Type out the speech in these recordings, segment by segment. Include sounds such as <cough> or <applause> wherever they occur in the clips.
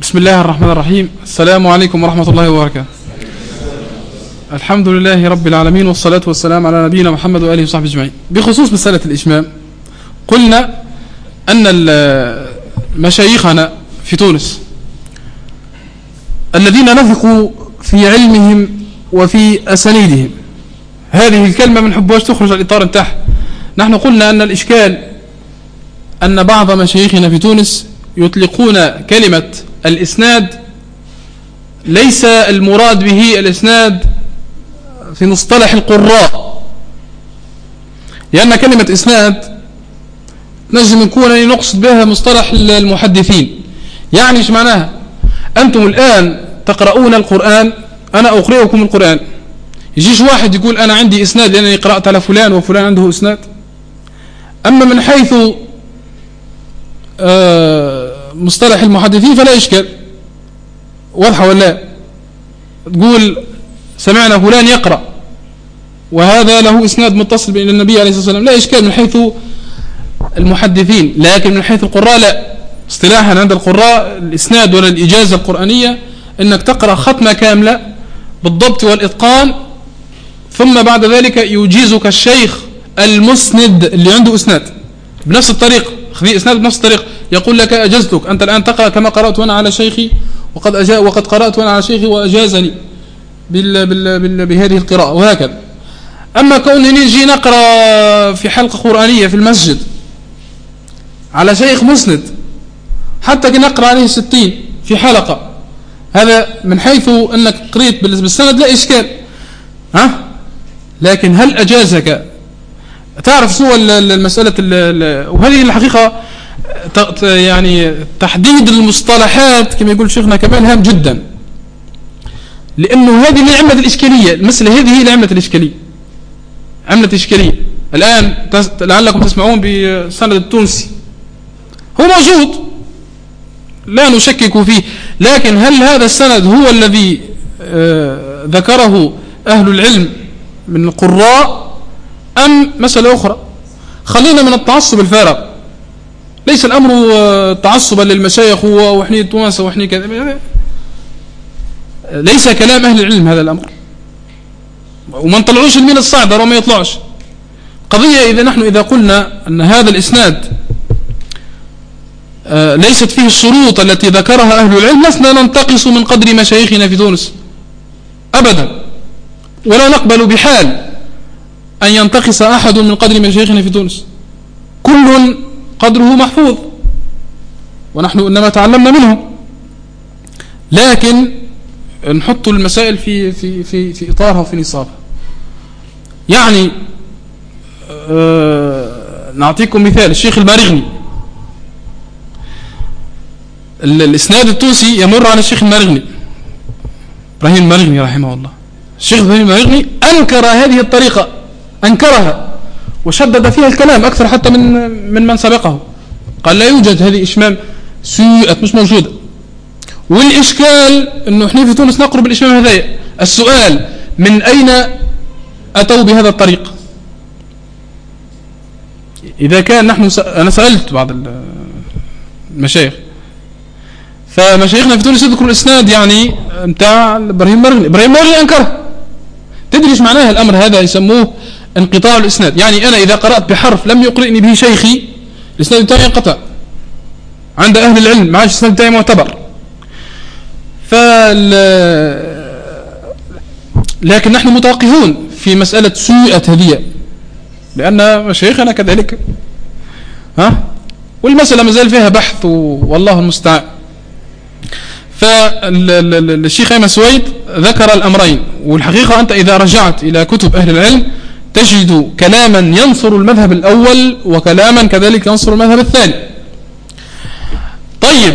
بسم الله الرحمن الرحيم. السلام عليكم ورحمة الله وبركاته. الحمد لله رب العالمين والصلاة والسلام على نبينا محمد وآله وصحبه أجمعين. بخصوص مسألة الإشمام قلنا أن مشايخنا في تونس الذين نثقوا في علمهم وفي أسانيدهم هذه الكلمة من حبوش تخرج الإطار نتاعها نحن قلنا أن الإشكال أن بعض مشايخنا في تونس يطلقون كلمة الإسناد ليس المراد به الإسناد في مصطلح القراء. لأن كلمة إسناد نجم نكون نقصد بها مصطلح المحدثين. يعني إيش معناها؟ أنتم الآن تقرؤون القرآن أنا أقرئكم القرآن. يجيش واحد يقول أنا عندي إسناد لأنني قرأت على فلان وفلان عنده إسناد. أما من حيث آه، مصطلح المحدثين فلا إشكال. واضحة ولا؟ تقول سمعنا فلان يقرأ وهذا له إسناد متصل بين النبي عليه الصلاة والسلام لا إشكال من حيث المحدثين لكن من حيث القراء لا. اصطلاحا عند القراء الإسناد ولا الإجازة القرآنية أنك تقرأ ختمة كاملة بالضبط والإتقان ثم بعد ذلك يجيزك الشيخ المسند اللي عنده إسناد بنفس الطريقة. خذي إسناد بنفس الطريقة يقول لك أجزتك. أنت الآن تقرأ كما قرأت وأنا على شيخي وقد, أجا وقد قرأت وأنا على شيخي وأجازني بال بال بال بهذه القراءة وهكذا. أما كوني نجي نقرأ في حلقة قرآنية في المسجد على شيخ مسند حتى كي نقرأ عليه ستين في حلقة هذا من حيث أنك قريت بالسند لا إشكال. ها؟ لكن هل أجازك تعرف سوى المسألة وهذه الحقيقة يعني تحديد المصطلحات كما يقول شيخنا كمال هام جدا. لأنه هذه هي عمة الإشكالية. المسألة هذه هي عمة الإشكالية. عمة الإشكالية الآن لعلكم تسمعون بسند التونسي. هو موجود. لا نشكك فيه. لكن هل هذا السند هو الذي آه، ذكره أهل العلم من القراء؟ أم مسألة أخرى. خلينا من التعصب الفارغ. ليس الأمر آه، تعصبا للمشايخ وحني تونس وحني كذا. ليس كلام أهل العلم هذا الأمر. وما نطلعوش المين الصعدة وما يطلعش. قضية إذا نحن إذا قلنا أن هذا الإسناد آه، ليست فيه الشروط التي ذكرها أهل العلم لسنا ننتقص من قدر مشايخنا في تونس. أبدا. ولا نقبل بحال. أن ينتقص أحد من قدر مشايخنا في تونس. كل قدره محفوظ. ونحن إنما تعلمنا منه لكن نحط المسائل في في في في إطارها وفي نصابها. يعني آه نعطيكم مثال. الشيخ المارغني الإسناد التونسي يمر على الشيخ المارغني إبراهيم المارغني رحمه الله. الشيخ إبراهيم المارغني أنكر هذه الطريقة. أنكرها وشدد فيها الكلام أكثر حتى من من من سبقه. قال لا يوجد هذه إشمام سيئة مش موجودة. والإشكال أنه إحنا في تونس نقرب الإشمام هذا السؤال من أين أتوا بهذا الطريق؟ إذا كان نحن س... أنا سألت بعض المشايخ. فمشايخنا في تونس يذكروا الإسناد يعني متاع إبراهيم مرغني. إبراهيم مرغني أنكره. تدري إيش معناه الأمر هذا يسموه انقطاع الإسناد. يعني أنا إذا قرأت بحرف لم يقرئني به شيخي الإسناد بتاعي ينقطع عند أهل العلم ما عادش الإسناد بتاعي معتبر. فال لكن نحن متوقفون في مسألة سوءة هذه لأن مشايخنا كذلك. ها؟ والمسألة ما زال فيها بحث والله المستعان. فالشيخ أيمن سويد ذكر الأمرين والحقيقة أنت إذا رجعت إلى كتب أهل العلم تجد كلاما ينصر المذهب الأول وكلاما كذلك ينصر المذهب الثاني. طيب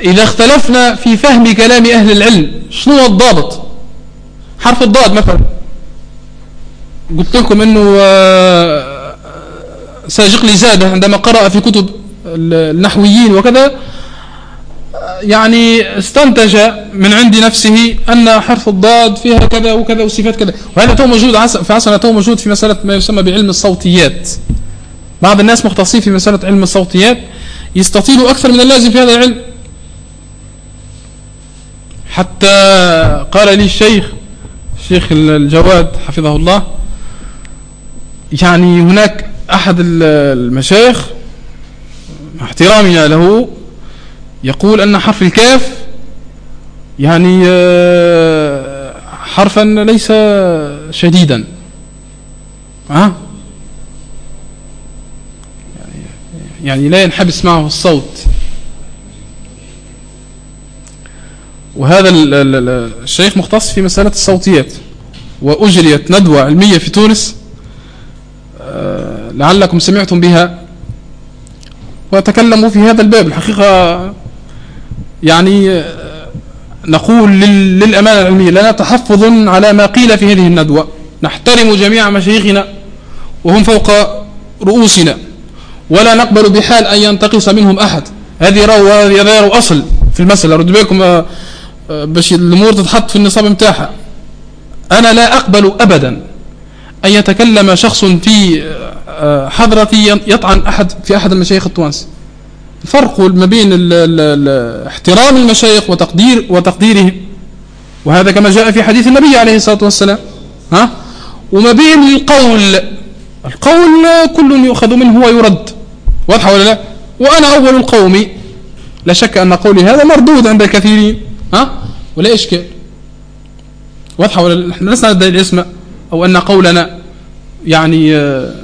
إذا اختلفنا في فهم كلام أهل العلم شنو هو الضابط؟ حرف الضاد مثلا. قلت لكم أنه آه، ساجقلي زاده عندما قرأ في كتب النحويين وكذا يعني استنتج من عند نفسه أن حرف الضاد فيها كذا وكذا وصفات كذا. وهذا تو موجود في عصرنا تو موجود في مسألة ما يسمى بعلم الصوتيات. بعض الناس مختصين في مسألة علم الصوتيات يستطيلوا أكثر من اللازم في هذا العلم. حتى قال لي الشيخ الشيخ الجواد حفظه الله يعني هناك أحد المشايخ احترامنا له يقول أن حرف الكاف يعني آه، حرفا ليس شديدا. ها؟ يعني لا ينحبس معه الصوت. وهذا الشيخ مختص في مسألة الصوتيات. وأجريت ندوة علمية في تونس آه، لعلكم سمعتم بها. وتكلموا في هذا الباب. الحقيقة يعني آه، نقول للأمانة العلمية لنا تحفظ على ما قيل في هذه الندوة. نحترم جميع مشايخنا وهم فوق رؤوسنا. ولا نقبل بحال أن ينتقص منهم أحد. هذه رو هذه أصل في المسألة. رد بالكم آه، باش الأمور تتحط في النصاب متاعها. أنا لا أقبل أبدا أن يتكلم شخص في آه، حضرتي يطعن أحد في أحد المشايخ التوانس الفرق ما بين احترام المشايخ وتقدير وتقديرهم. وهذا كما جاء في حديث النبي عليه الصلاة والسلام. ها؟ وما بين القول القول كل يؤخذ منه ويرد. واضح ولا لا؟ وأنا أول القوم. لا شك أن قولي هذا مردود عند الكثيرين. ها؟ ولا إشكال واضحة ولا نحن لسنا ندعي الاسم أو أن قولنا يعني آه،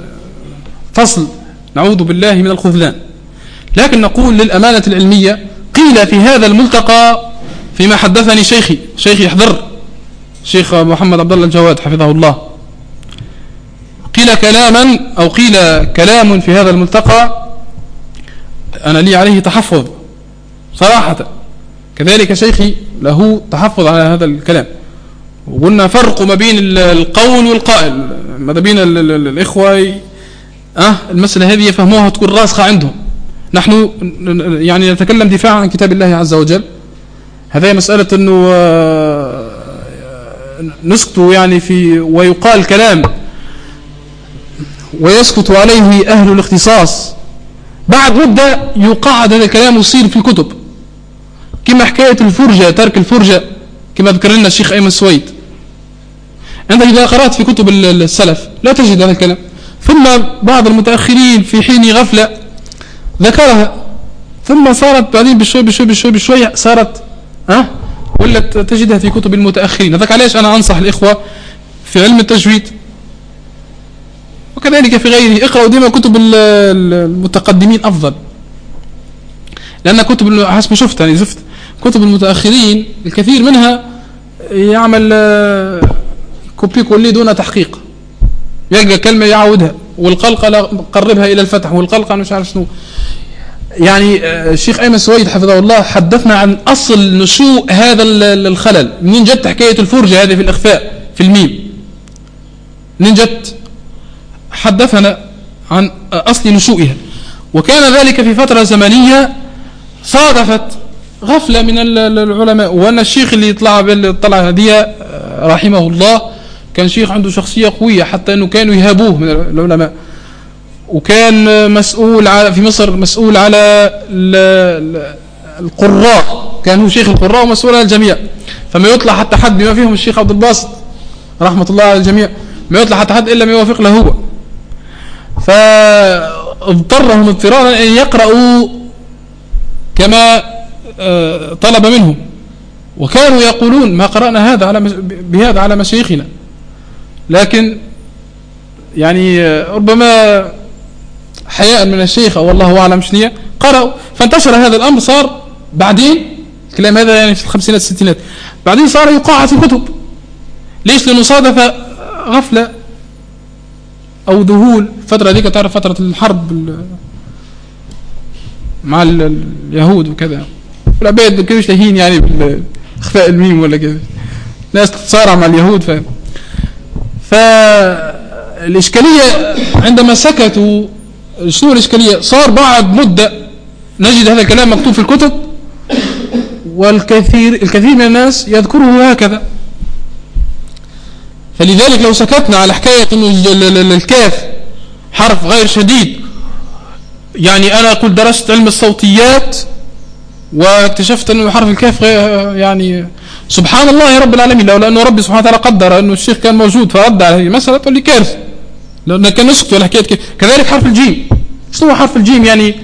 فصل. نعوذ بالله من الخذلان. لكن نقول للأمانة العلمية قيل في هذا الملتقى فيما حدثني شيخي شيخي يحضر شيخ محمد عبد الله الجواد حفظه الله. قيل كلاما أو قيل كلام في هذا الملتقى أنا لي عليه تحفظ صراحة. كذلك شيخي له تحفظ على هذا الكلام. وقلنا فرق ما بين القول والقائل ما بين الإخوة أه المسألة هذه يفهموها تكون راسخة عندهم. نحن يعني نتكلم دفاعا عن كتاب الله عز وجل. هذه مسألة أنه آه، نسكت يعني في ويقال كلام ويسكت عليه أهل الاختصاص. بعد مدة يقعد هذا الكلام ويصير في كتب كما حكاية الفرجة ترك الفرجة كما ذكر لنا الشيخ أيمن سويد. أنت إذا قرأت في كتب السلف لا تجد هذا الكلام. ثم بعض المتأخرين في حين غفلة ذكرها. ثم صارت بعدين بشوي بشوي بشوي بشوي صارت ها؟ ولا تجدها في كتب المتأخرين. هذاك علاش أنا أنصح الإخوة في علم التجويد؟ وكذلك في غيره. اقرأوا ديما كتب المتقدمين أفضل. لأن كتب حسب شفت يعني شفت؟ كتب المتأخرين الكثير منها يعمل آه، copier coller دون تحقيق. يلقى كلمة يعودها. والقلقة قربها إلى الفتح والقلقة مش عارف شنو. يعني آه، الشيخ أيمن سويد حفظه الله حدثنا عن أصل نشوء هذا الخلل. منين جت حكاية الفرجة هذه في الإخفاء في الميم؟ منين جت؟ حدثنا عن أصل نشوئها. وكان ذلك في فترة زمنية صادفت غفلة من العلماء. وأن الشيخ اللي طلع طلع هدية آه، رحمه الله كان شيخ عنده شخصية قوية حتى أنه كانوا يهابوه من العلماء. وكان مسؤول على في مصر مسؤول على القراء. كان هو شيخ القراء ومسؤول على الجميع. فما يطلع حتى حد بما فيهم الشيخ عبد الباسط رحمة الله على الجميع. ما يطلع حتى حد إلا ما يوافق له هو. فاضطرهم اضطرارا أن يقرأوا كما آه، طلب منهم. وكانوا يقولون ما قرأنا هذا على بهذا على مشايخنا. لكن يعني ربما حياء من الشيخ أو الله أعلم شنية قرأوا. فانتشر هذا الأمر صار بعدين الكلام هذا يعني في الخمسينات الستينات. بعدين صار يقاعد في الكتب ليش؟ لأنه صادف غفلة أو ذهول. فترة ذيك تعرف فترة الحرب مع اليهود وكذا. والعباد ما كانوش يعني باخفاء الميم ولا كذا ناس تتصارع مع اليهود فاهم؟ فالإشكالية عندما سكتوا شنو الإشكالية صار بعد مدة نجد هذا الكلام مكتوب في الكتب والكثير الكثير من الناس يذكره هكذا. فلذلك لو سكتنا على حكاية إنه الكاف حرف غير شديد يعني أنا قلت درست علم الصوتيات واكتشفت إنه حرف الكاف يعني سبحان الله رب العالمين. لو لأنه ربي سبحانه وتعالى قدر أنه الشيخ كان موجود فرد على هذه المسألة تقول لي كارثة. لأنه كان نسكت ولا حكاية كذلك حرف الجيم. شنو هو حرف الجيم؟ يعني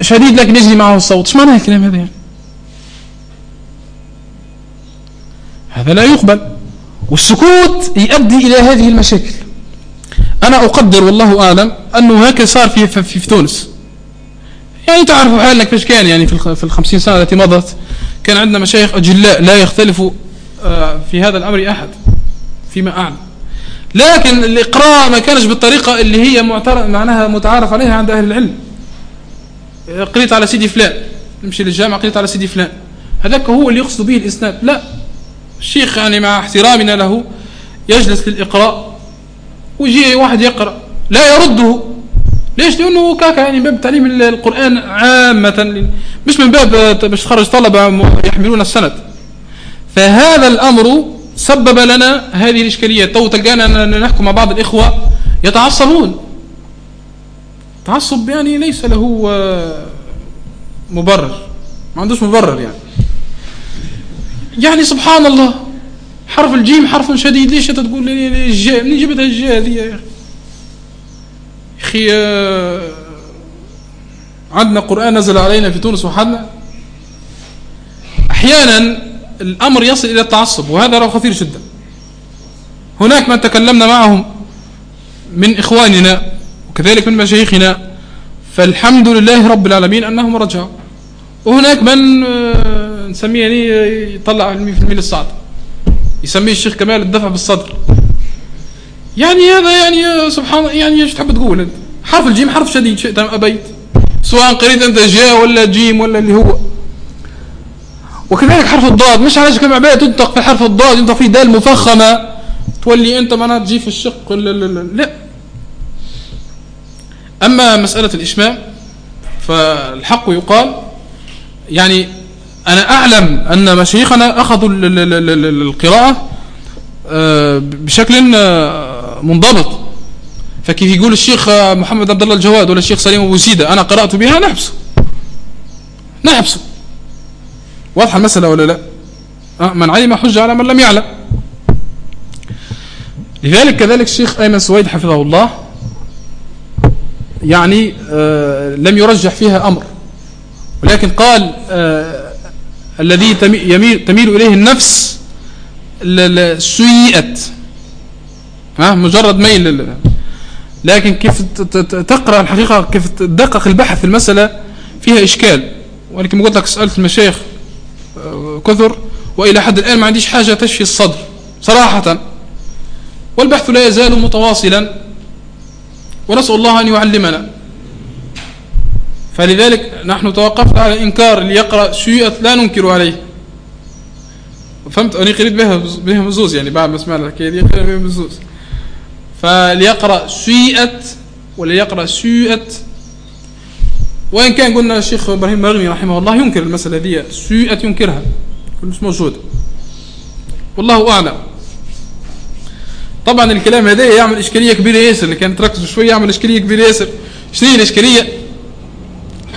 شديد لكن يجري معه الصوت. إيش معنى الكلام هذا يعني؟ هذا لا يقبل. والسكوت يؤدي إلى هذه المشاكل. أنا أقدر والله أعلم أنه هكذا صار في, في, في تونس. يعني تعرفوا حالنا كيفاش كان يعني في الخمسين سنة التي مضت كان عندنا مشايخ أجلاء لا يختلف آه، في هذا الأمر أحد فيما أعلم لكن الإقراء ما كانش بالطريقة اللي هي معناها متعارف عليها عند أهل العلم. قريت على سيدي فلان نمشي للجامعة قريت على سيدي فلان. هذاك هو اللي يقصد به الإسناد. لا الشيخ يعني مع احترامنا له يجلس للإقراء ويجي واحد يقرأ. لا يرده ليش؟ لأنه كاكا يعني باب تعليم القرآن عامة. مش من باب باش تخرج طلبة يحملون السند. فهذا الأمر سبب لنا هذه الإشكالية. تو تلقانا نحكم مع بعض الإخوة يتعصبون. تعصب يعني ليس له آه، مبرر. ما عندوش مبرر يعني. يعني سبحان الله حرف الجيم حرف شديد. ليش أنت تقول لي الجاء منين جبتها الجاء هذه يا أخي؟ آه، عندنا قرآن نزل علينا في تونس وحدنا. أحيانا الأمر يصل إلى التعصب وهذا له خطير جدا. هناك من تكلمنا معهم من إخواننا وكذلك من مشايخنا فالحمد لله رب العالمين أنهم رجعوا. وهناك من آه، نسميه يعني يطلع في الميل الصعد يسميه الشيخ كمال الدفع بالصدر. يعني هذا يعني سبحان يعني إيش تحب تقول أنت؟ حرف الجيم حرف شديد شئت ام أبيت. سواء قريت أنت جاء ولا جيم ولا اللي هو. وكذلك حرف الضاد مش علاش كما عباية تنطق في حرف الضاد ينطق فيه دال مفخمة. تولي أنت معناها تجي في الشق لا, لا, لا, لا. أما مسألة الإشمام فالحق يقال يعني أنا أعلم أن مشايخنا أخذوا القراءة آه، بشكل آه، منضبط. فكيف يقول الشيخ محمد عبد الله الجواد ولا الشيخ سليم أبو سيدة أنا قرأت بها نحبسه. نحبسه. واضحة المسألة ولا لا؟ آه، من علم حج على من لم يعلم. لذلك كذلك الشيخ أيمن سويد حفظه الله يعني لم يرجح فيها أمر. ولكن قال الذي تميل, تميل إليه النفس سيئت. ها مجرد ميل لكن كيف تقرأ الحقيقة كيف تدقق البحث في المسألة فيها إشكال. ولكن قلت لك سألت المشايخ آه، كثر وإلى حد الآن ما عنديش حاجة تشفي الصدر صراحة. والبحث لا يزال متواصلا ونسأل الله أن يعلمنا. فلذلك نحن توقفنا على إنكار اللي يقرأ شيئة لا ننكر عليه. فهمت؟ أنا قريت بها بها مزوز يعني بعد ما سمعنا الحكاية دي قريت بها مزوز. فليقرأ شيئة ولا يقرأ شيئة وإن كان قلنا الشيخ إبراهيم مغني رحمه الله ينكر المسألة دي شيئة ينكرها مش موجود. والله أعلم. طبعا الكلام هذا يعمل إشكالية كبيرة ياسر اللي كان تركزوا شوية يعمل إشكالية كبيرة ياسر. شنو الإشكالية؟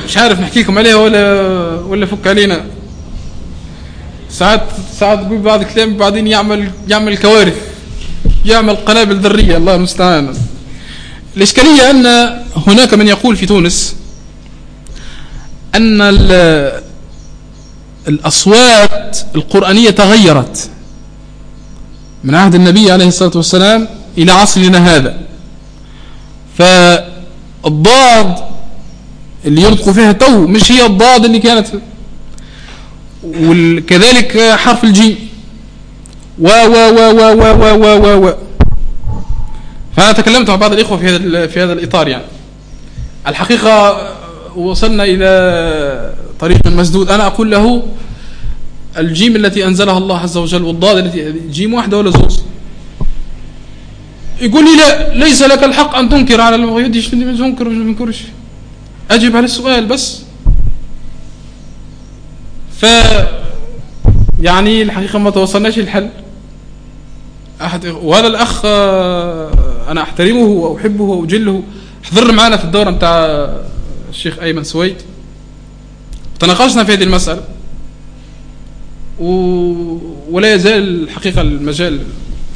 مش عارف نحكي لكم عليها ولا ولا فك علينا. ساعات ساعات تقول بعض الكلام بعدين يعمل يعمل كوارث. يعمل قنابل ذريه الله المستعان. الإشكالية أن هناك من يقول في تونس أن الأصوات القرآنية تغيرت من عهد النبي عليه الصلاة والسلام إلى عصرنا هذا. فالضاد اللي ينطقوا فيها تو مش هي الضاد اللي كانت وكذلك حرف الجيم. و و و و و و و و, و. فأنا تكلمت مع بعض الإخوة في هذا في هذا الإطار يعني. الحقيقة وصلنا إلى طريق مسدود. أنا أقول له الجيم التي أنزلها الله عز وجل والضاد التي جيم واحدة ولا زوز يقول لي لا ليس لك الحق أن تنكر على المغيد اللي منكر ما منكرش أجب على السؤال بس. ف يعني الحقيقة ما توصلناش الحل أحد وهذا الأخ آه، أنا أحترمه وأحبه وأجله. حضر معنا في الدورة بتاع الشيخ أيمن سويد. تناقشنا في هذه المسألة. و... ولا يزال الحقيقة المجال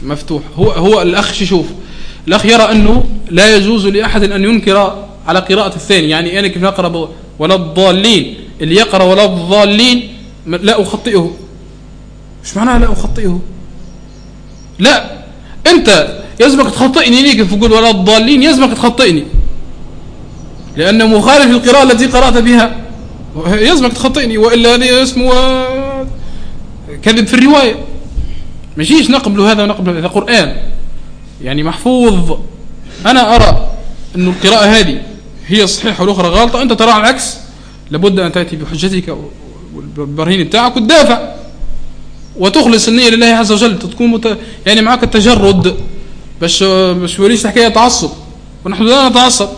مفتوح. هو هو الأخ يشوف؟ الأخ يرى أنه لا يجوز لأحد أن ينكر على قراءة الثاني. يعني أنا كيف نقرأ ولا الضالين؟ اللي يقرأ ولا الضالين لا أخطئه. إيش معناها لا أخطئه؟ لا. أنت يلزمك تخطئني ليك تقول ولا الضالين يلزمك تخطئني. لأنه مخالف القراءة التي قرأت بها يلزمك تخطئني. وإلا هذا اسمه كذب في الرواية. ماشيش نقبل هذا ونقبل هذا. قرآن. يعني محفوظ. أنا أرى أن القراءة هذه هي صحيحة والأخرى غلطة أنت ترى العكس. لابد أن تأتي بحجتك والبرهين بتاعك وتدافع. وتخلص النية لله عز وجل تكون مت... يعني معك التجرد. باش باش وليش حكاية تعصب؟ ونحن لا نتعصب.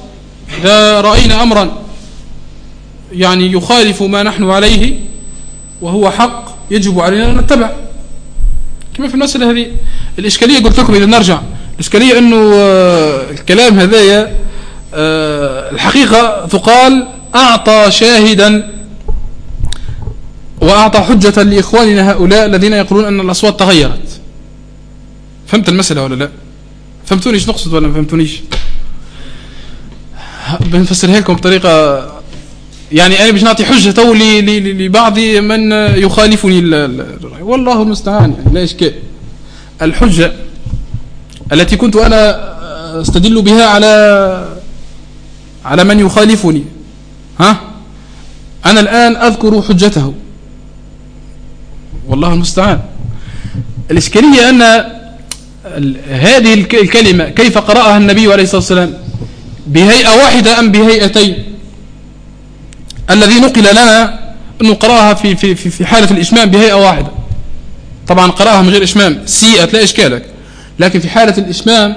إذا رأينا أمرا يعني يخالف ما نحن عليه وهو حق يجب علينا أن نتبع. كما في المسألة هذه الإشكالية قلت لكم إذا نرجع. الإشكالية أنه آه، الكلام هذايا آه، الحقيقة تقال أعطى شاهدا وأعطى حجة لإخواننا هؤلاء الذين يقولون أن الأصوات تغيرت. فهمت المسألة ولا لا؟ فهمتونيش نقصد ولا ما فهمتونيش؟ بنفسرها لكم بطريقة يعني أنا باش نعطي حجة تو لبعض من يخالفني والله المستعان يعني لا إشكال. الحجة التي كنت أنا أستدل بها على على من يخالفني ها؟ أنا الآن أذكر حجته. والله المستعان. الإشكالية أن هذه الكلمة كيف قرأها النبي عليه الصلاة والسلام؟ بهيئة واحدة أم بهيئتين؟ الذي نقل لنا أنه قرأها في, في, في, في حالة الإشمام بهيئة واحدة. طبعا قرأها من غير إشمام. سيئة لا إشكالك. لكن في حالة الإشمام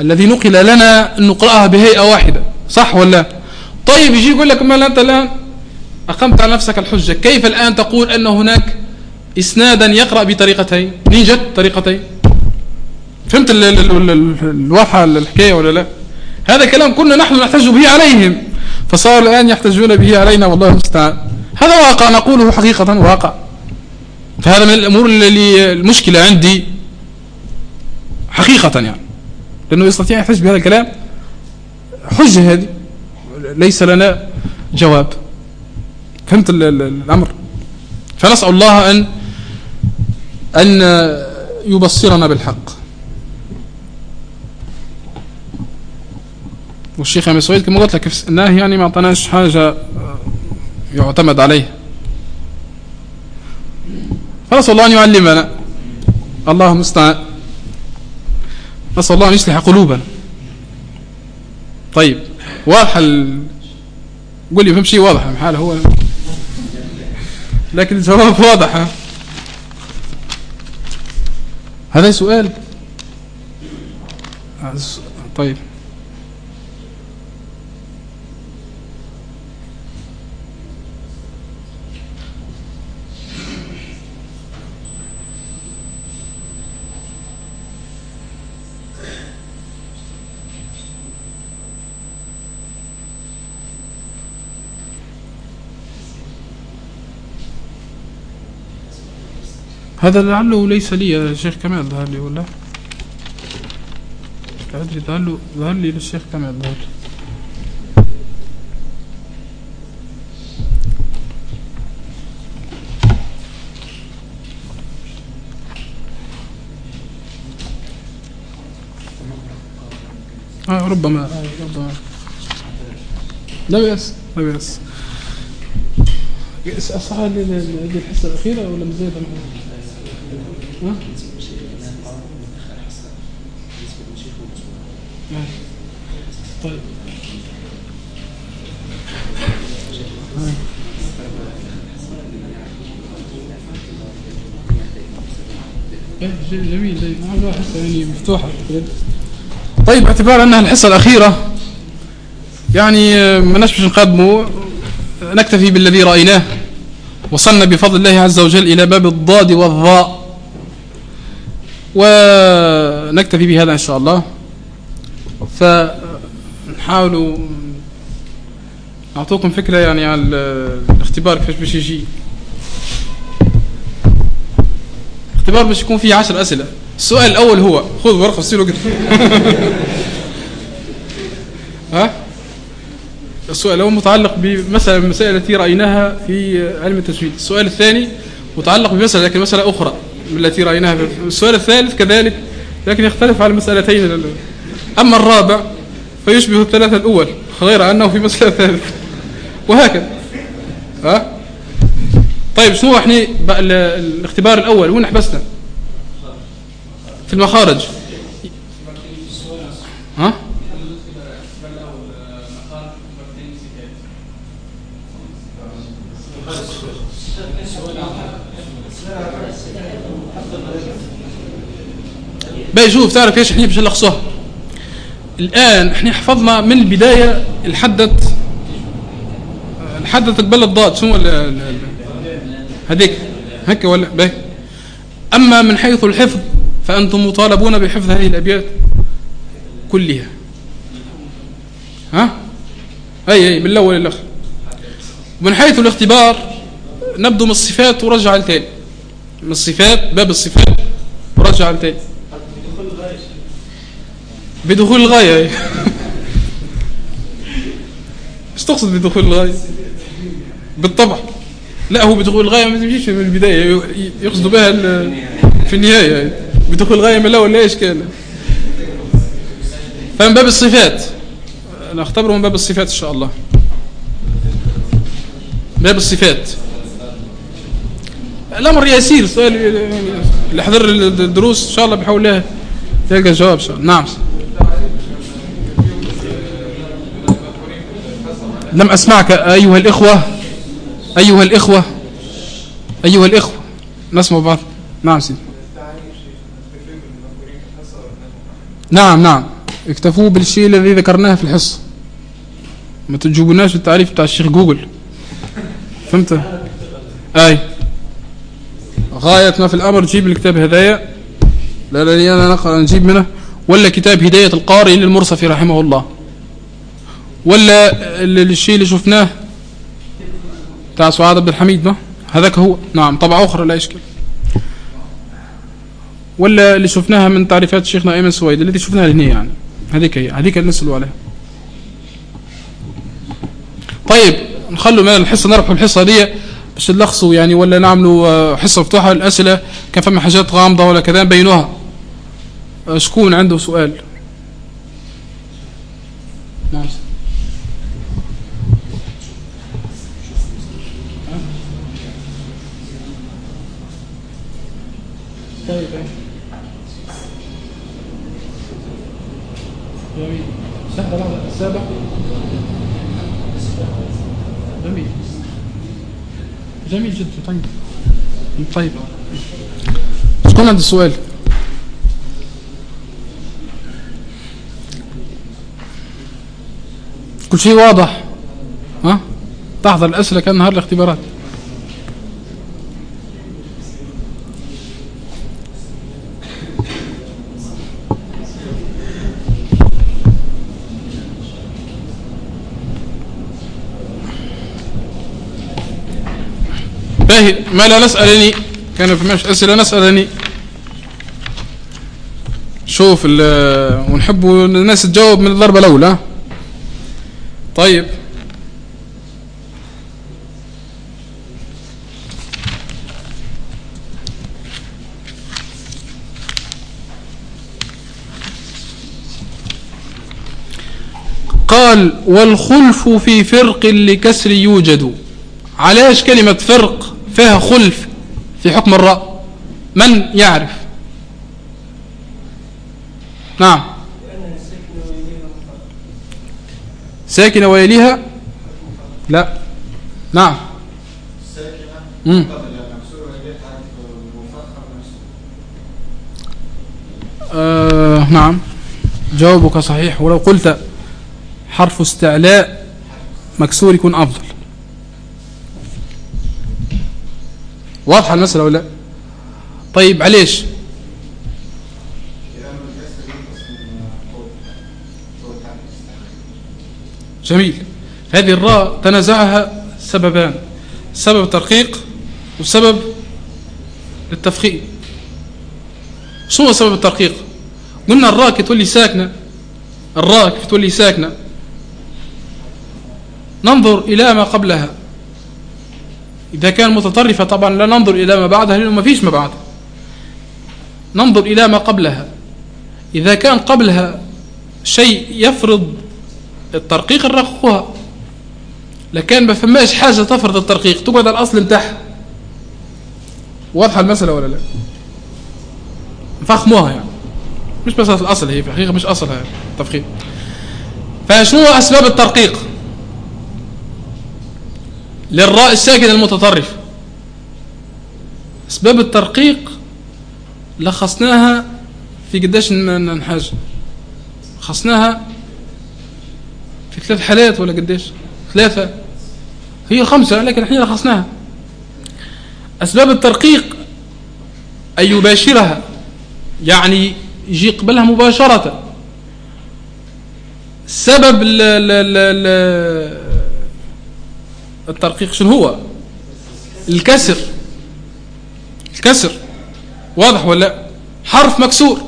الذي نقل لنا أن نقرأها بهيئة واحدة. صح ولا طيب يجي يقول لك ما أنت الآن أقمت على نفسك الحجة. كيف الآن تقول أن هناك إسنادا يقرأ بطريقتين نيجت طريقتين. فهمت الواضحة الحكاية ولا لا؟ هذا كلام كنا نحن نحتج به عليهم فصار الآن يحتجون به علينا والله المستعان. هذا واقع نقوله حقيقة واقع. فهذا من الأمور اللي المشكلة عندي. حقيقة يعني لأنه يستطيع يحتج بهذا الكلام. حجة هذه ليس لنا جواب. فهمت الأمر؟ فنسأل الله أن أن يبصرنا بالحق. والشيخ أمي سعيد كما قلت لك الناهي يعني ما أعطناش حاجة يعتمد عليه. فنسأل الله أن يعلمنا. الله المستعان. نسأل الله أن يصلح قلوبنا. طيب واضح ال... قول لي فهم شيء واضح؟ حال هو. لكن الجواب واضح. هذا سؤال. طيب. هذا لعله ليس لي يا شيخ كمال ظهر لي ولا؟ أدري ظهر ظهر لي للشيخ كمال ظهر آه ربما. ربما لا بأس لا بأس. هذه الحصة الأخيرة ولا ها؟ طيب جميل مفتوحة طيب باعتبار أنها الحصة الأخيرة. يعني ما نشبش نقدمه. نكتفي بالذي رأيناه. وصلنا بفضل الله عز وجل إلى باب الضاد والضاء. ونكتفي بهذا إن شاء الله. فنحاول أعطوكم فكرة يعني على الاختبار كيفاش باش يجي. اختبار باش يكون فيه عشر أسئلة. السؤال الأول هو خذ ورقة وسيلو كده <laughs> ها؟ السؤال الأول متعلق بمسألة من المسائل التي رأيناها في علم التجويد السؤال الثاني متعلق بمسألة لكن مسألة أخرى. التي رأيناها السؤال الثالث كذلك لكن يختلف على المسألتين. أما الرابع فيشبه الثلاثة الأول غير أنه في مسألة ثالثة. وهكذا. ها؟ طيب شنو إحنا الاختبار الأول؟ وين حبسنا في المخارج ها باي شوف تعرف إيش إحنا باش نلخصوها الآن إحنا حفظنا من البداية لحدت لحدت قبل الضاد شنو هذيك. هكا ولا؟ باي أما من حيث الحفظ فأنتم مطالبون بحفظ هذه الأبيات كلها. ها؟ أي أي من الأول للآخر. من حيث الاختبار نبدو من الصفات ورجع لتاني. من الصفات باب الصفات ورجع لتاني. بدخول الغاية. إيش تقصد بدخول الغاية. بالطبع. لا هو بدخول الغاية ما تمشيش من البداية يقصد بها في النهاية. بدخول الغاية من الأول لا إشكال فمن باب الصفات. نختبره من باب الصفات إن شاء الله. باب الصفات. الأمر يسير سؤال اللي حضر الدروس إن شاء الله بحول الله يلقى الجواب نعم. لم أسمعك. أيها الإخوة أيها الإخوة أيها الإخوة. نسمع بعض. نعم سيدي. نعم نعم. اكتفوا بالشيء الذي ذكرناه في الحصة. ما تجيبوناش التعريف بتاع الشيخ جوجل. فهمت؟ أي. غاية ما في الأمر جيب الكتاب هدايا. لا لا أنا نقرأ نجيب منه. ولا كتاب هداية القارئ للمرصفي رحمه الله. ولا الشيء اللي شفناه بتاع سعاد عبد الحميد ما؟ هذاك هو. نعم طبعة أخرى لا إشكال. ولا اللي شفناها من تعريفات شيخنا أيمن سويد التي شفناها هنا يعني. هذيك هي هذيك اللي نسألوا عليها. طيب نخلوا من الحصة نربحوا الحصة دي باش نلخصوا يعني ولا نعملوا آه، حصة مفتوحة الأسئلة كان فما حاجات غامضة ولا كذا نبينوها. شكون عنده سؤال؟ نعم. طيب جميل السابع جميل جميل جدا طيب طيب شكون عنده السؤال كل شيء واضح ها؟ تحضر الأسئلة كان نهار الاختبارات باهي ما لا نسألني كان في مش أسئلة نسألني. شوف ونحب الناس تجاوب من الضربة الأولى. طيب. قال والخلف في فرق لكسر يوجد. علاش كلمة فرق؟ فيها خلف في حكم الراء من يعرف؟ نعم. ساكنة ويليها؟ لا. نعم. مم. آه نعم. جوابك صحيح. ولو قلت حرف استعلاء مكسور يكون أفضل. واضحة المسألة ولا طيب علاش جميل. هذه الراء تنازعها سببان سبب الترقيق وسبب التفخيم شنو سبب الترقيق؟ قلنا الراء كي تولي ساكنة الراء كيف تولي ساكنة. ننظر إلى ما قبلها. إذا كان متطرفة طبعا لا ننظر إلى ما بعدها لأنه ما فيش ما بعدها ننظر إلى ما قبلها. إذا كان قبلها شيء يفرض الترقيق نرققها. لكن ما فماش حاجة تفرض الترقيق تقعد على الأصل نتاعها واضحة المسألة ولا لا؟ فخموها يعني. مش مسألة الأصل هي في الحقيقة مش أصلها التفخيم فشنو أسباب الترقيق؟ للراء الساكن المتطرف. أسباب الترقيق لخصناها في قداش نحاج. خصناها في ثلاث حالات ولا قداش؟ ثلاثة. هي خمسة لكن إحنا لخصناها. أسباب الترقيق أن يباشرها يعني يجي قبلها مباشرة. سبب ال ال ال الترقيق شنو هو؟ الكسر. الكسر. واضح ولا حرف مكسور.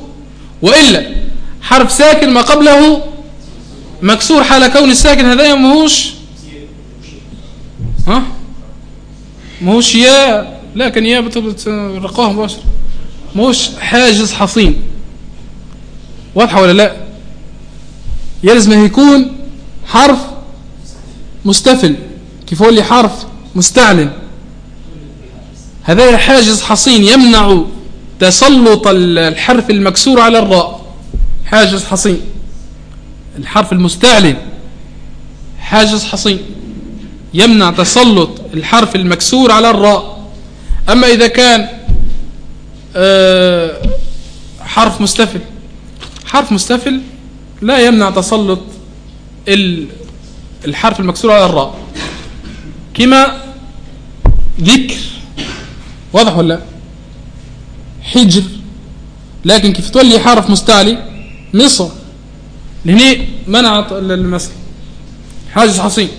وإلا حرف ساكن ما قبله مكسور حال كون الساكن هذا ماهوش ها؟ ماهوش يا لكن يا بترقوها مباشر ماهوش حاجز حصين. واضحة ولا لا؟ يلزم يكون حرف مستفل. كيف لي حرف مستعلن هذا حاجز حصين يمنع تسلط الحرف المكسور على الراء. حاجز حصين. الحرف المستعلن حاجز حصين. يمنع تسلط الحرف المكسور على الراء. أما إذا كان آه، حرف مستفل. حرف مستفل لا يمنع تسلط الحرف المكسور على الراء. كما ذكر. واضح ولا؟ حجر. لكن كيف تولي حرف مستعلي؟ مصر. لهني منعت المثل حاجز حصين.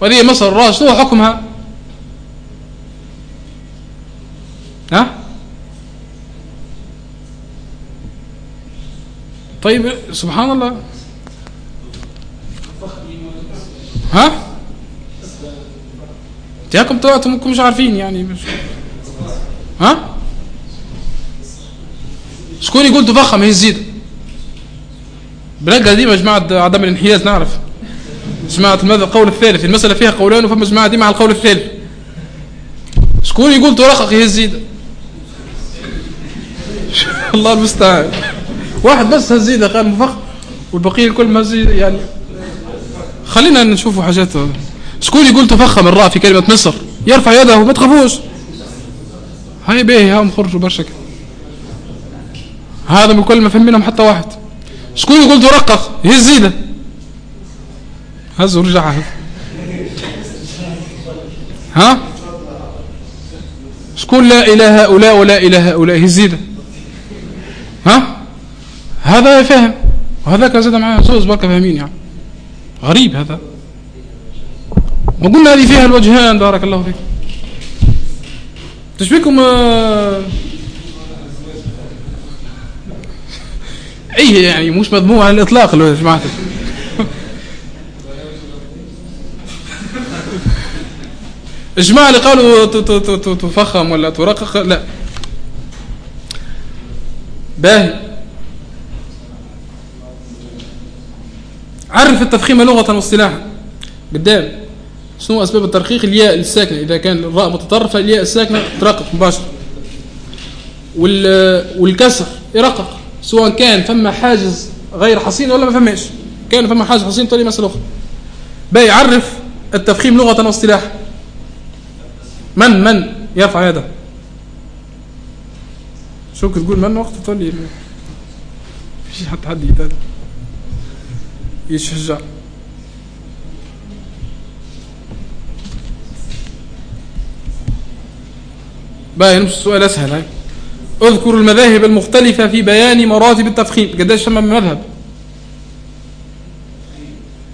وهذه مصر الراس شو حكمها؟ ها؟ طيب سبحان الله. ها؟ تياكم طلعتم مش عارفين يعني. مش ها؟ شكون يقول تفخم هي الزيدة بلقى ديما جماعة عدم الانحياز نعرف. جماعة المذهب القول الثالث المسألة فيها قولان وفما جماعة ديما على القول الثالث. شكون يقول ترقق هي الزيدة الله المستعان. واحد بس هزيدة قال مفخم والبقية الكل مزيد يعني. خلينا نشوفوا حاجات شكون يقول تفخم الراء في كلمة مصر. يرفع يده ما تخافوش. هاي باهي هم خرجوا برشا هذا من كل ما فهم منهم حتى واحد. شكون يقول ترقق هي الزيدة هز ورجع ها؟ شكون لا إله هؤلاء ولا إله هؤلاء هي الزيدة ها؟ هذا فهم. وهذاك زاد معاه سوز بركة فاهمين يعني. غريب هذا. وقلنا هذه فيها الوجهان بارك الله فيك. تشبيكم آه إيه يعني مش مذموم على الإطلاق يا جماعة الجماعه اللي قالوا تفخم ولا ترقق لا. باهي. عرف التفخيم لغة واصطلاحا. قدام شنو أسباب الترقيق الياء الساكنة. إذا كان الراء متطرفة الياء الساكنة ترقق مباشرة. والكسر يرقق سواء كان فما حاجز غير حصين ولا ما فماش. كان فما حاجز حصين تولي مسألة أخرى. باي يعرف التفخيم لغة واصطلاحا من من؟ يرفع يده. شو تقول من وقت تولي. فيش حتى حد يتالي يشجع. بقى نمشي السؤال أسهل هاي. أذكر المذاهب المختلفة في بيان مراتب التفخيم. قداش شمم مذهب؟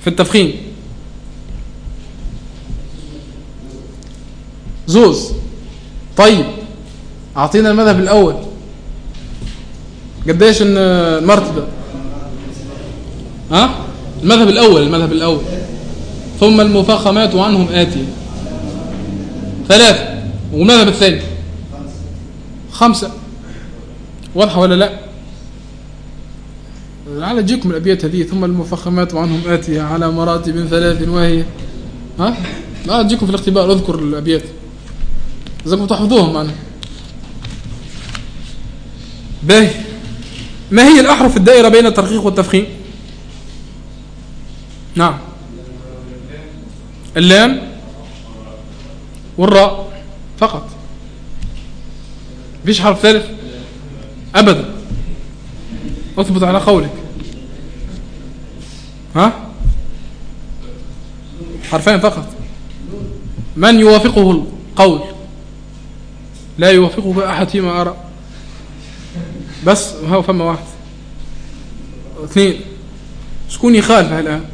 في التفخيم. زوز. طيب أعطينا المذهب الأول. قديش المرتبة؟ ها؟ المذهب الأول المذهب الأول. ثم المفخمات عنهم آتية. ثلاثة. والمذهب الثاني. خمسة. واضحة ولا لا؟ لعل تجيكم الأبيات هذه ثم المفخمات عنهم آتية على مراتب ثلاث وهي. ها؟ لا تجيكم في الاختبار اذكر الأبيات. إذا تحفظوهم معنا باهي. ما هي الأحرف الدائرة بين الترخيخ والتفخيم؟ نعم. اللام والراء فقط. فيش حرف ثالث؟ أبدا. أثبت على قولك. ها؟ حرفين فقط. من يوافقه القول؟ لا يوافقه أحد فيما أرى. بس هو فما واحد. اثنين. شكون يخالف الآن.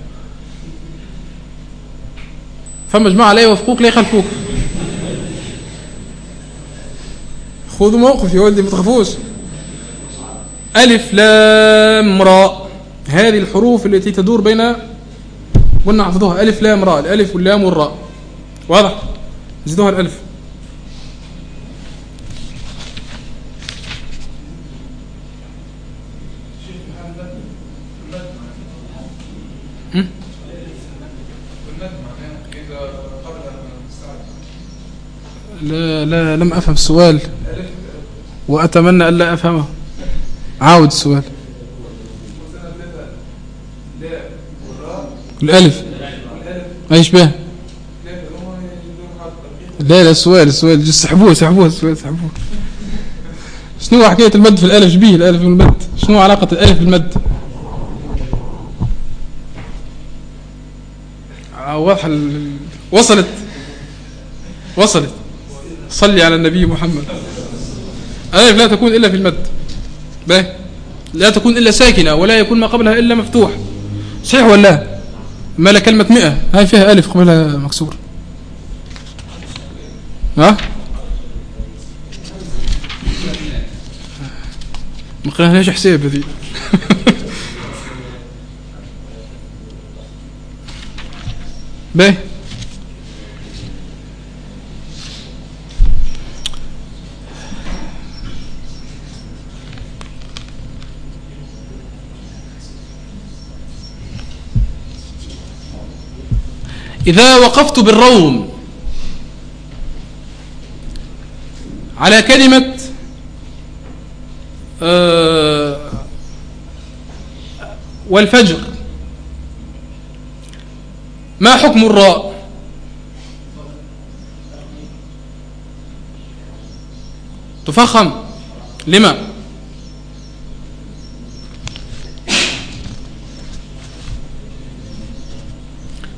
فما جماعة لا يوافقوك لا يخالفوك. خذوا موقف يا ولدي ما تخافوش. ألف لام راء. هذه الحروف التي تدور بين قلنا حفظوها. ألف لام راء. الألف واللام والراء. واضح؟ زيدوها الألف. لا لا لم أفهم السؤال. وأتمنى أن لا أفهمه. عاود السؤال. الألف. أيش به. لا لا السؤال السؤال سحبوه سحبوه السؤال سحبوه. شنو حكاية المد في الألف؟ شبيه الألف والمد. شنو علاقة الألف بالمد؟ آه، واضح وصلت. وصلت. صلي على النبي محمد. الألف لا تكون إلا في المد. باهي لا تكون إلا ساكنة ولا يكون ما قبلها إلا مفتوح. صحيح ولا لا؟ ما لا كلمة مئة. هاي فيها ألف قبلها مكسور. ها؟ ما قلناش حساب هذه. <laughs> باهي إذا وقفت بالروم على كلمة آه، والفجر ما حكم الراء؟ تفخم. لما؟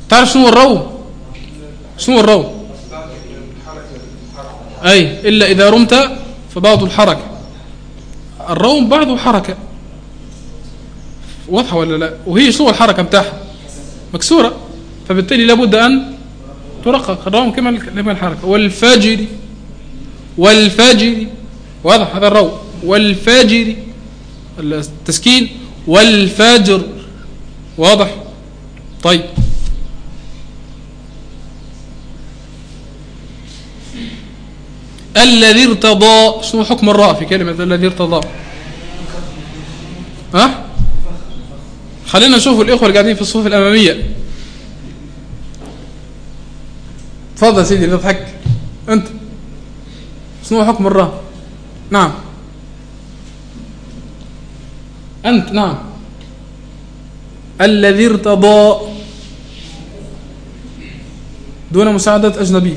تعرف شنو الرو؟ شنو الرو؟ أي إلا إذا رمت فبعض الحركة. الروم بعضه حركة واضحة ولا لا؟ وهي شنو الحركة بتاعها؟ مكسورة. فبالتالي لابد أن ترقق. الروم كما كما الحركة. والفجر والفجر واضح هذا الرو. والفجر التسكين. والفجر واضح؟ طيب. الذي ارتضى شنو حكم الراء في كلمة الذي ارتضى؟ ها؟ خلينا نشوف الإخوة اللي قاعدين في الصفوف الأمامية. تفضل سيدي تضحك أنت. شنو حكم الراء؟ نعم. أنت نعم. الذي ارتضى. دون مساعدة أجنبي.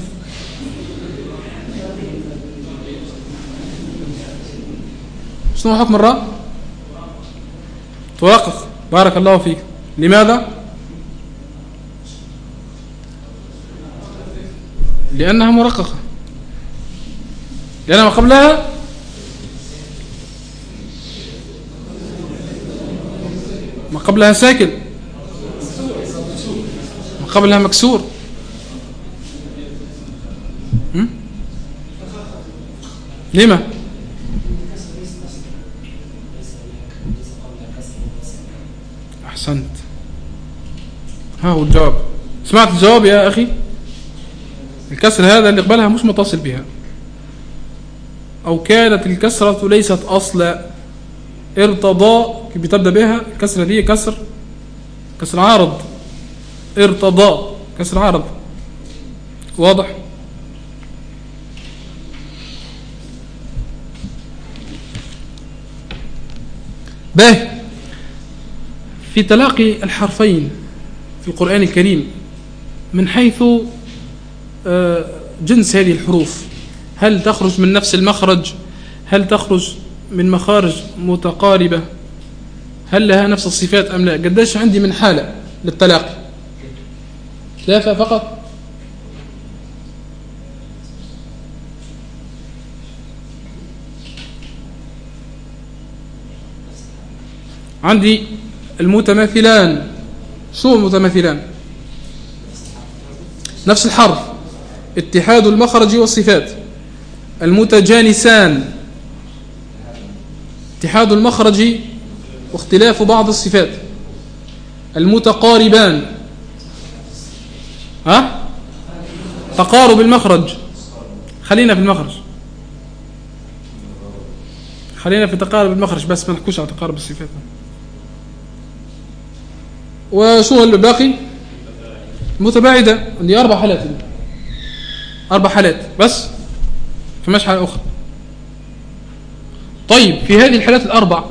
شنو حكم الراء ترقق بارك الله فيك. لماذا؟ لأنها مرققة. لأنها ما قبلها ما قبلها ساكن. ما قبلها مكسور. لما؟ أحسنت. ها هو الجواب. سمعت الجواب يا أخي؟ الكسر هذا اللي قبلها مش متصل بها. أو كانت الكسرة ليست أصلا ارتضى بتبدأ بها؟ الكسرة دي كسر. كسر عارض. ارتضى كسر عارض. واضح؟ به. في تلاقي الحرفين في القرآن الكريم من حيث آه، جنس هذه الحروف. هل تخرج من نفس المخرج؟ هل تخرج من مخارج متقاربة؟ هل لها نفس الصفات أم لا؟ قداش عندي من حالة للتلاقي؟ ثلاثة فقط؟ عندي المتماثلان. شو المتماثلان نفس الحرف. اتحاد المخرج والصفات. المتجانسان. اتحاد المخرج واختلاف بعض الصفات. المتقاربان. ها؟ تقارب المخرج. خلينا في المخرج. خلينا في تقارب المخرج بس ما نحكوش على تقارب الصفات. وشو الباقي متباعدة عندي أربع حالات. أربع حالات بس فماش حالة أخرى. طيب في هذه الحالات الأربع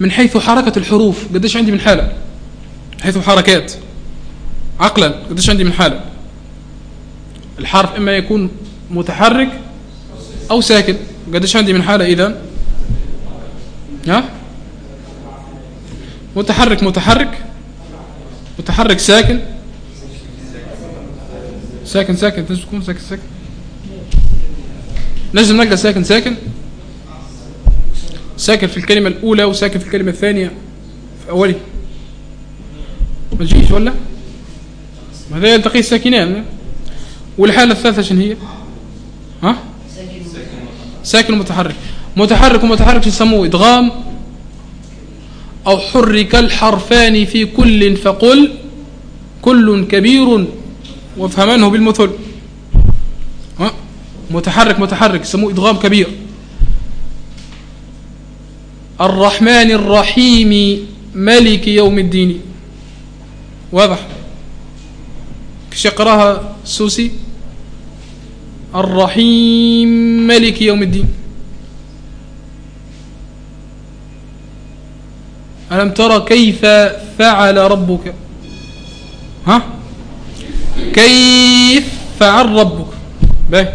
من حيث حركة الحروف قديش عندي من حالة؟ حيث حركات. عقلا قديش عندي من حالة؟ الحرف إما يكون متحرك أو ساكن قديش عندي من حالة إذا ها؟ متحرك متحرك. متحرك ساكن. ساكن ساكن تنجم تكون ساكن ساكن. نجم نلقى ساكن ساكن. ساكن في الكلمة الأولى وساكن في الكلمة الثانية. في أولي. ما تجيش ولا؟ هذا يلتقي الساكنان والحالة الثالثة شنو هي؟ ها؟ ساكن. ومتحرك متحرك. ومتحرك يسموه؟ إدغام. أو حرك الحرفان في كل فقل كل كبير وافهمنه بالمثل. متحرك متحرك يسموه إدغام كبير. الرحمن الرحيم ملك يوم الدين. واضح؟ كش يقراها السوسي الرحيم ملك يوم الدين. ألم ترى كيف فعل ربك؟ ها؟ كيف فعل ربك؟ باهي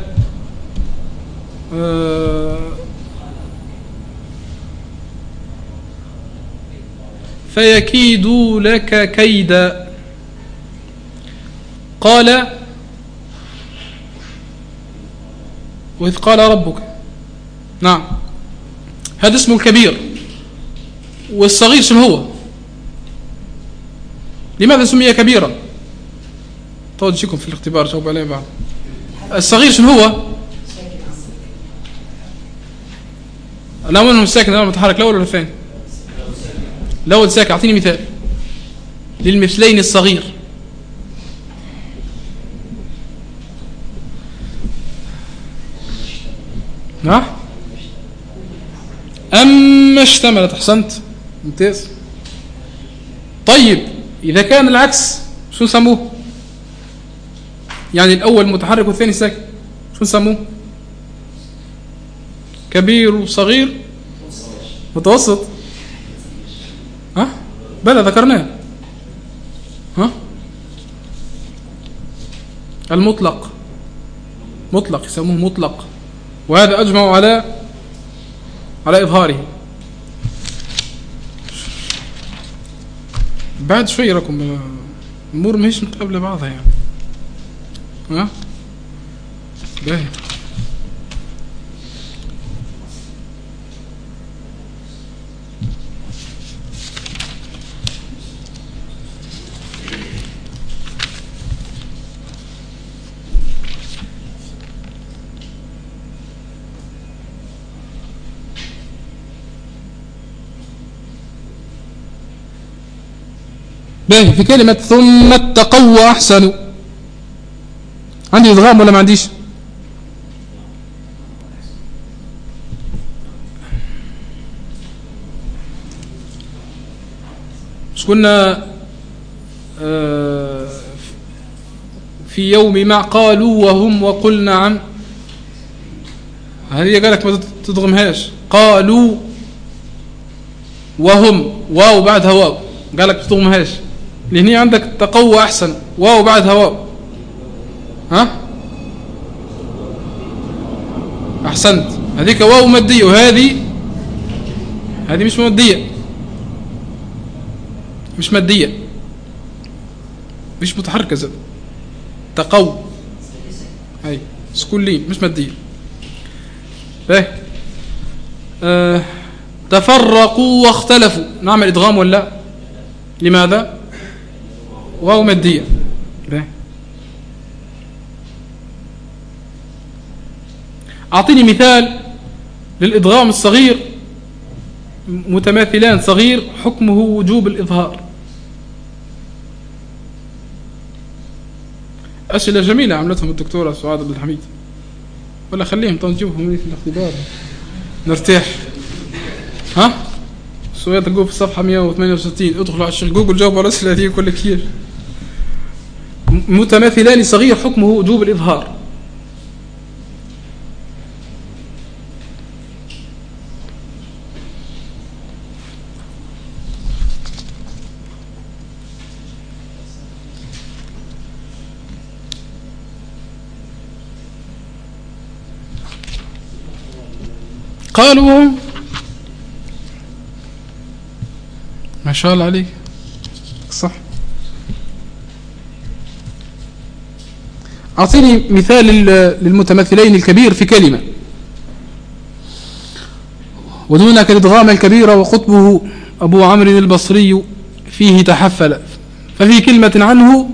آه. فيكيدوا لك كيدا قال وإذ قال ربك. نعم. هذا اسمه الكبير. والصغير شنو هو؟ لماذا سمي كبيرا؟ طول جيكم في الاختبار جاوب عليه بعد. الصغير شنو هو؟ الأول منهم الساكن الأول متحرك الأول ولا الثاني الأول ساكن. أعطيني مثال. للمثلين الصغير. نعم أما اشتملت أحسنت. ممتاز. طيب إذا كان العكس شو نسموه؟ يعني الأول متحرك والثاني ساكن شو نسموه؟ كبير وصغير؟ متوسط. ها؟ بلى ذكرناه. ها؟ المطلق. مطلق يسموه مطلق. وهذا أجمع على على إظهاره. بعد شوي راكم الأمور ماهيش متقابلة بعضها يعني. ها؟ باهي. باهي في كلمة ثم اتقوا أحسنوا عندي إدغام ولا ما عنديش؟ مش كنا آه، في يوم ما قالوا وهم وقلنا عن هذه قالك ما تضغمهاش؟ قالوا وهم واو بعدها واو قالك تضغمهاش. لهني عندك تقوى أحسن. واو بعدها واو. ها؟ أحسنت. هذيك واو مادية وهذه هذه مش مادية. مش مادية. مش متحركة. زاد تقو سكون لين مش مادية. إيه. آه تفرقوا واختلفوا. نعمل ادغام ولا لماذا؟ واو مادية. أعطيني مثال للإدغام الصغير متماثلان صغير حكمه وجوب الإظهار. أسئلة جميلة عملتهم الدكتورة سعاد بن الحميد. ولا خليهم تنجيبهم في الاختبار. نرتاح. ها؟ السؤال تلقوه في الصفحة 168 ادخلوا على الشيخ جوجل جاوبوا على الأسئلة هذه كل كثير متماثلان صغير حكمه وجوب الإظهار. قالوا ما شاء الله عليك. أعطيني مثال للمتمثلين الكبير في كلمة. ودونك الإدغام الكبير وقطبه أبو عمرو البصري فيه تحفل. ففي كلمة عنه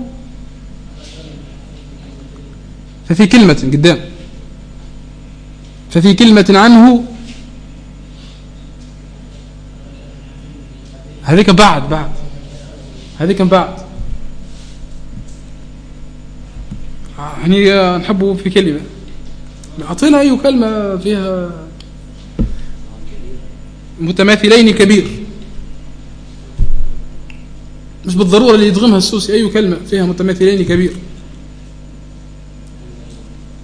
ففي كلمة قدام. ففي كلمة عنه هذيك بعد بعد. هذيك بعد. يعني نحبه في كلمة. أعطينا أي كلمة فيها متماثلين كبير. مش بالضرورة اللي يدغمها السوسي أي كلمة فيها متماثلين كبير.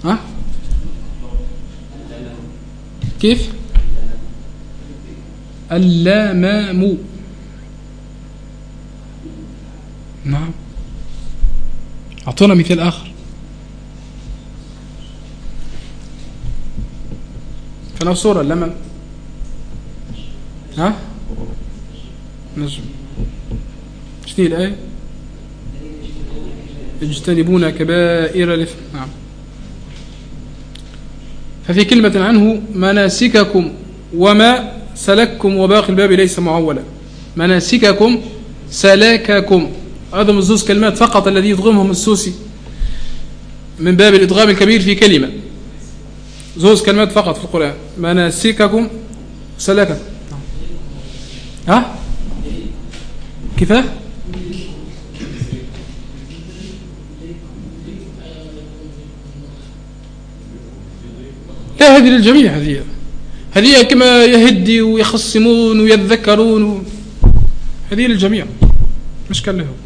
ها؟ كيف؟ اللامام. نعم. أعطونا مثال آخر. فلو صورة لما ها؟ نجم. شتي الآية يجتنبون كبائر الإثم. نعم. ففي كلمة عنه مناسككم وما سلككم وباقي الباب ليس معولا. مناسككم سلككم. هذا من زوز كلمات فقط الذي يضغمهم السوسي من باب الإدغام الكبير في كلمة. زوز كلمات فقط في القرآن. مناسككم سلكا ها؟ كيف؟ لا هذه للجميع هذه. هذه كما يهدي ويخصمون ويذكرون. هذه للجميع. مش كان لهم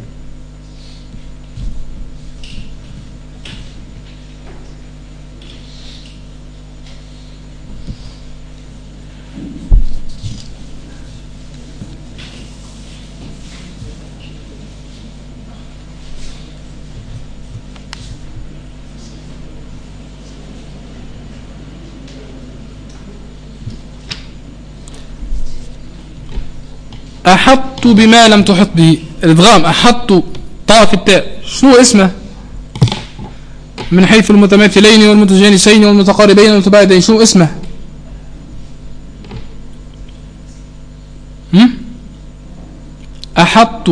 أحط بما لم تحط به. الإدغام أحط طاء في التاء. شنو اسمه؟ من حيث المتماثلين والمتجانسين والمتقاربين والمتباعدين. شنو اسمه؟ هم؟ أحط.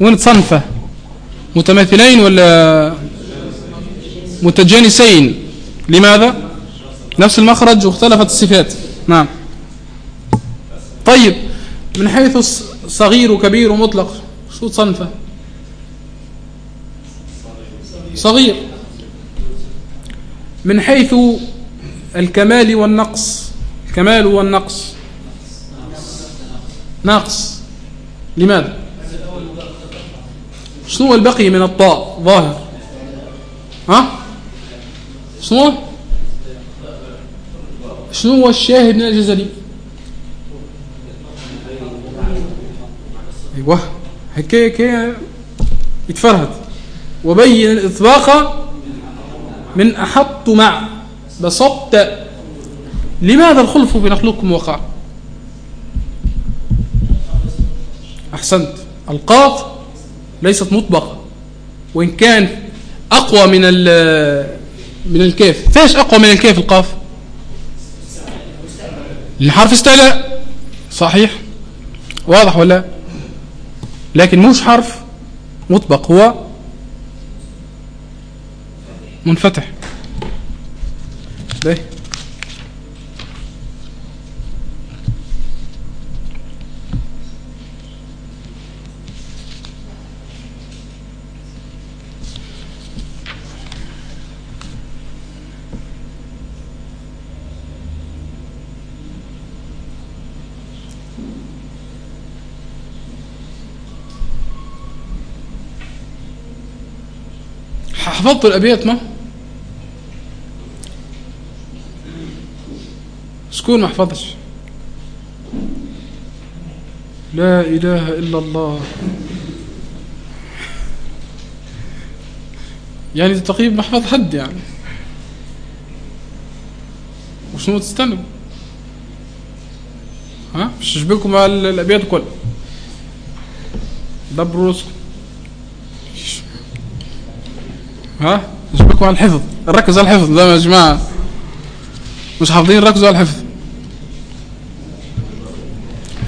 وين تصنفه؟ متماثلين ولا متجانسين؟ لماذا؟ نفس المخرج واختلفت الصفات. نعم. طيب. من حيث صغير وكبير ومطلق شو تصنفه صغير. من حيث الكمال والنقص الكمال والنقص. ناقص. لماذا؟ شنو البقي من الطاء؟ ظاهر. ها؟ شنو؟ شنو هو الشاهد من الجزري أيوه. هيك هيك يتفرهد. وبين الإطباق من أحط مع بسطت. لماذا الخلف بين خلقكم وقع؟ أحسنت. القاف ليست مطبقة. وإن كان أقوى من من الكاف فاش أقوى من الكاف القاف؟ الحرف استعلاء. صحيح. واضح ولا؟ لكن مش حرف مطبق هو منفتح. ده حفظت الأبيات ما؟ شكون ما حفظش لا إله إلا الله. يعني تقريبا ما حفظ حد يعني. وشنو تستنى ها؟ مش يشبكوا مع الأبيات الكل دبروا راسكم. ها؟ يشبكوا على الحفظ. ركز على الحفظ يا جماعة. مش حافظين ركزوا على الحفظ.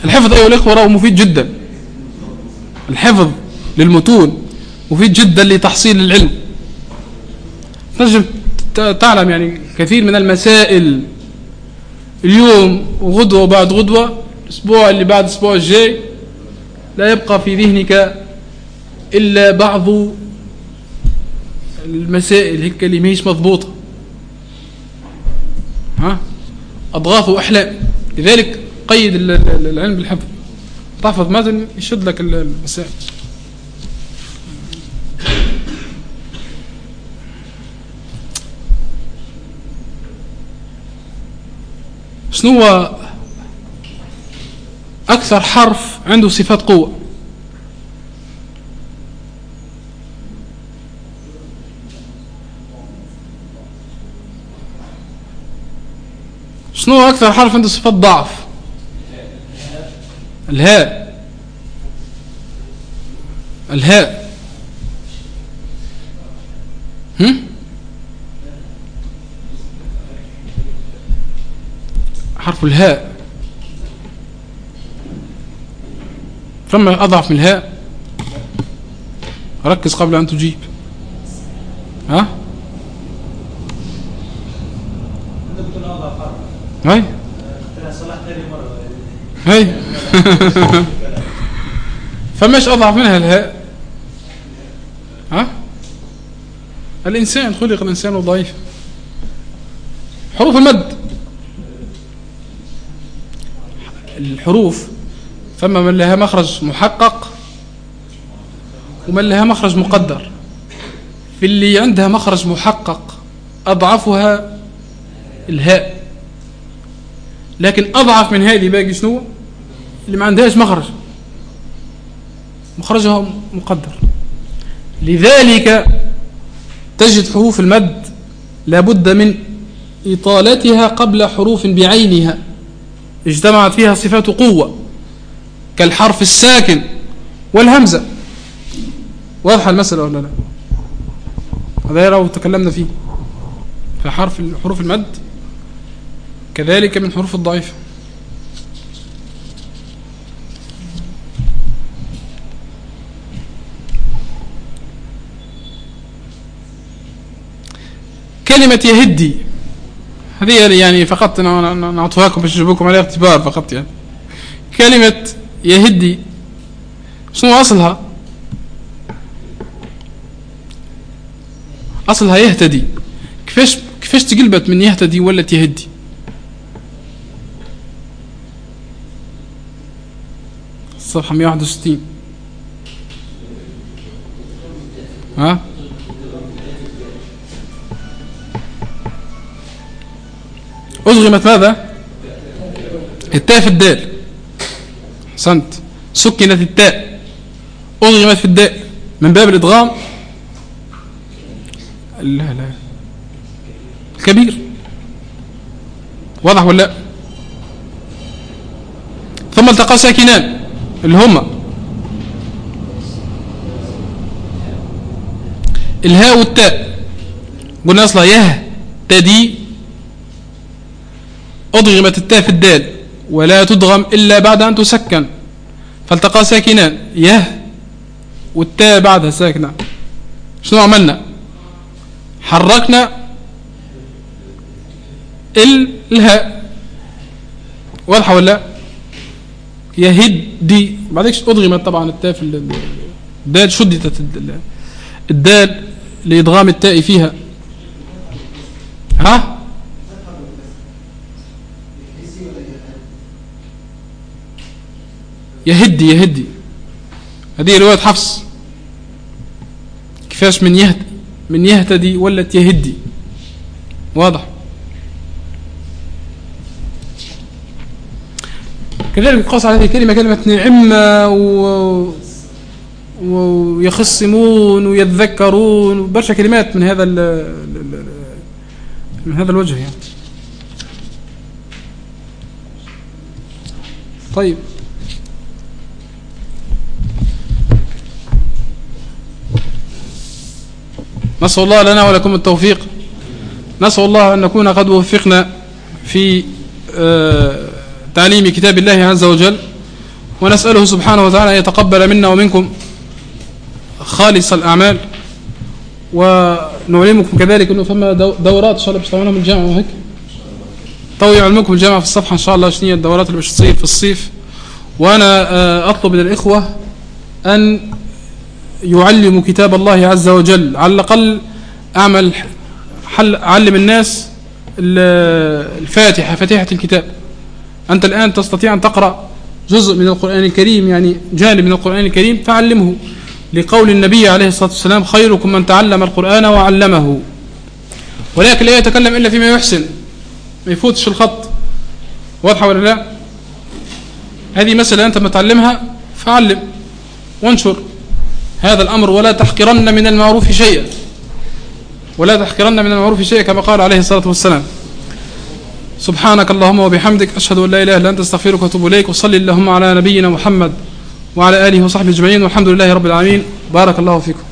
الحفظ أيها الإخوة راه مفيد جدا. الحفظ للمتون مفيد جدا لتحصيل العلم. تنجم تعلم يعني كثير من المسائل. اليوم وغدوة وبعد غدوة الأسبوع اللي بعد الأسبوع الجاي لا يبقى في ذهنك إلا بعض المسائل هيك اللي ماهيش مضبوطة. ها؟ أضغاث وأحلام. لذلك قيد العلم بالحفظ. تحفظ مازن يشد لك المسائل. شنو هو أكثر حرف عنده صفات قوة؟ شنو أكثر حرف عنده صفات ضعف؟ الهاء. الهاء. هم؟ حرف الهاء. فما أضعف من الهاء. ركز قبل أن تجيب. ها هاي هاي <laughs> فماش أضعف منها الهاء؟ ها؟ الإنسان خلق الإنسان ضعيف. حروف المد. الحروف ثم من لها مخرج محقق ومن لها مخرج مقدر. في اللي عندها مخرج محقق أضعفها الهاء. لكن أضعف من هذه باقي شنو؟ اللي ما عندهاش مخرج. مخرجها مقدر. لذلك تجد حروف المد لابد من إطالتها قبل حروف بعينها. اجتمعت فيها صفات قوة كالحرف الساكن والهمزة. واضحة المسألة ولا لا؟ هذا يرى تكلمنا فيه. فحرف حروف المد كذلك من حروف الضعيفة. كلمة يهدي هذه يعني, يعني فقط نعطوها لكم باش نجيبوكم على اعتبار فقط يعني كلمة يهدي شنو أصلها؟ أصلها يهتدي كيفاش كيفاش تقلبت من يهتدي ولا يهدي؟ الصفحة 161 ها؟ أضغمت ماذا؟ التاء في الدال. حسنت سكنت التاء. أضغمت في الداء. من باب الإدغام. لا لا. الكبير. واضح ولا؟ لا ثم التقى ساكنان. اللي هما. الهاء والتاء. قلنا أصلا يه تدي أضغمت التاء في الدال ولا تدغم إلا بعد أن تسكن. فالتقى ساكنان يه والتاء بعدها ساكنة. شنو عملنا؟ حركنا الهاء. واضحة ولا؟ يهدي بعدكش أضغمت طبعا التاء في الدال شددت الدال لإدغام التاء فيها. ها؟ يهدي يهدي. هذه رواية حفص. كيفاش من يهد من يهتدي ولت يهدي؟ واضح. كذلك قاس على هذه الكلمة كلمة نعمة و... ويخصمون ويتذكرون وبرشا كلمات من هذا ال... من هذا الوجه يعني. طيب. نسأل الله لنا ولكم التوفيق. نسأل الله أن نكون قد وفقنا في آه، تعليم كتاب الله عز وجل. ونسأله سبحانه وتعالى أن يتقبل منا ومنكم خالص الأعمال. ونعلمكم كذلك أنه ثم دورات إن شاء الله باش تعملوها من الجامعة وهيك؟ طوي علمكم الجامعة في الصفحة إن شاء الله شنو الدورات اللي باش تصير في الصيف. وأنا آه، أطلب من الإخوة أن يعلم كتاب الله عز وجل. على الأقل أعمل حل علم الناس الفاتحة فاتحة الكتاب. أنت الآن تستطيع أن تقرأ جزء من القرآن الكريم يعني جانب من القرآن الكريم فعلمه. لقول النبي عليه الصلاة والسلام خيركم من تعلم القرآن وعلمه. ولكن لا يتكلم إلا فيما يحسن. ما يفوتش الخط. واضحة ولا لا؟ هذه مسألة أنت متعلمها فعلم. وانشر. هذا الأمر ولا تحقرن من المعروف شيئا. ولا تحقرن من المعروف شيئا كما قال عليه الصلاة والسلام. سبحانك اللهم وبحمدك أشهد أن لا إله إلا أنت أستغفرك وأتوب إليك. وصلي اللهم على نبينا محمد وعلى آله وصحبه أجمعين والحمد لله رب العالمين. بارك الله فيكم.